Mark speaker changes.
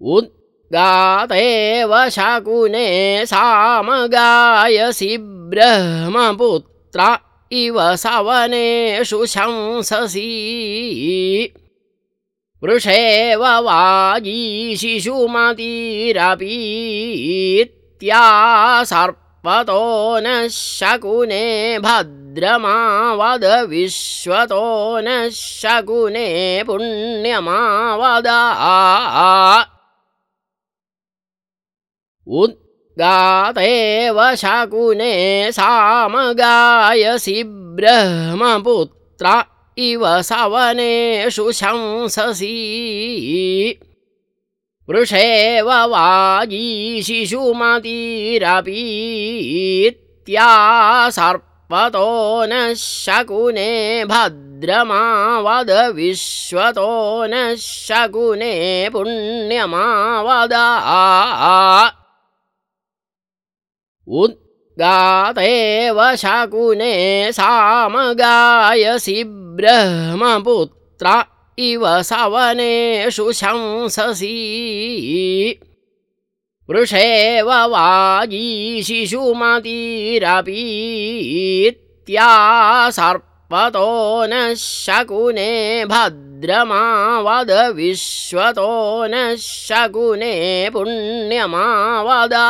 Speaker 1: उद्गातेव शकुने सामगायसि ब्रह्मपुत्रा इव सवनेषु शंससि। वृषेव वागीशिशुमतीरपीत्या सर्पतो नः शकुने भद्रमा वद विश्वतो नः शकुने पुण्यमावदा उद्गातेव शकुने सामगायसि ब्रह्मपुत्रा इव सवनेषु शंससि। वृषेव वागीशिशुमतीरपीत्या सर्पतो नः शकुने भद्रमा वद विश्वतो नः शकुने पुण्यमावदा उद्गातेव शकुने सामगायसि ब्रह्मपुत्रा इव सवनेषु शंससि। वृषेव वागीशिशुमतीरपीत्या सर्पतो नः शकुने भद्रमा वद विश्वतो नः शकुने पुण्यमावदा